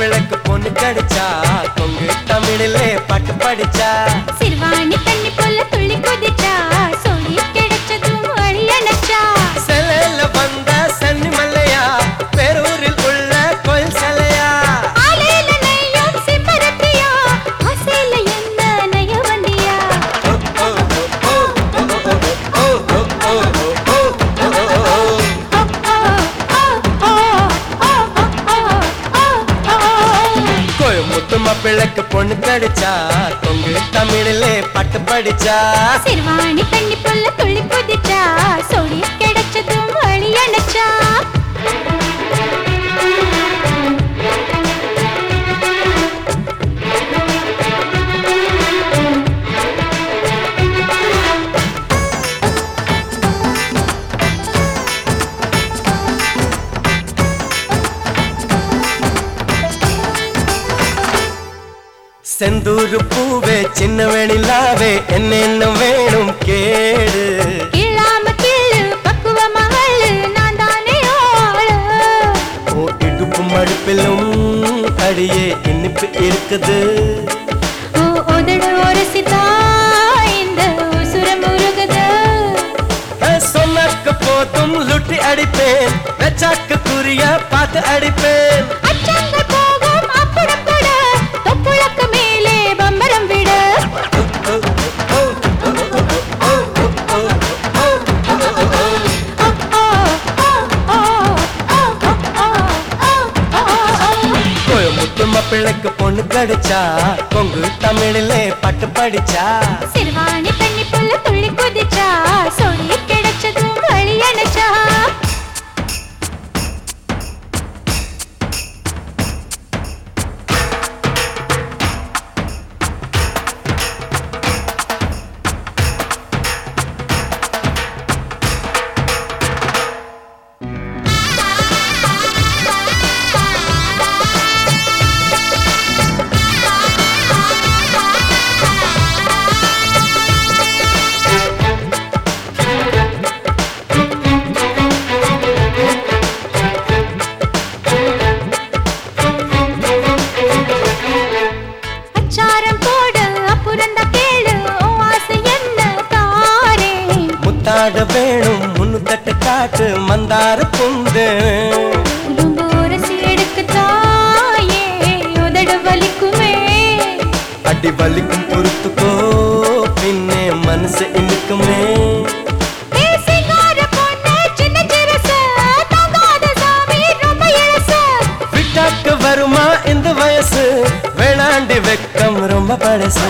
பிழைக்கு பொண்ணு கிடைச்சா கொங்கு தமிழிலே பாட்டு படிச்சா. சிறுவாணி கோயமுத்து மாப்பிள்ளைக்கு பொண்ணு கடிச்சா கொங்கு தமிழிலே பாட்டு படிச்சா. சிறுவாணி தண்ணி போல துள்ளி குதிச்சா சொல்லி செந்தூர் பூவே சின்ன வெளிலாவே என்னென்ன வேணும் கேடு. மடுப்பிலும் அடியே இனிப்பு இருக்குது. சொன்னாக்க போத்தும் லுட்டி அடிப்பேன். வெச்சாக்க குறிய பார்த்து அடிப்பேன். கடிச்சா கொங்கு தமிழிலே பட்டு படிச்சா? சிறுவாணி தண்ணி புள்ள துள்ளி குதிச்சா? சொல்லி கிடைச்சதும் வழி அணைச்சா? ஆட வேணும். முன்னுக்கட்டு காட்டு மந்தார குந்து அடி வலிக்கும் பொறுத்துக்கோ பின்னே மனசு இழுக்குமே வருமா இந்த வயசு? வேணாண்டி வெக்கம் ரொம்ப பழசு.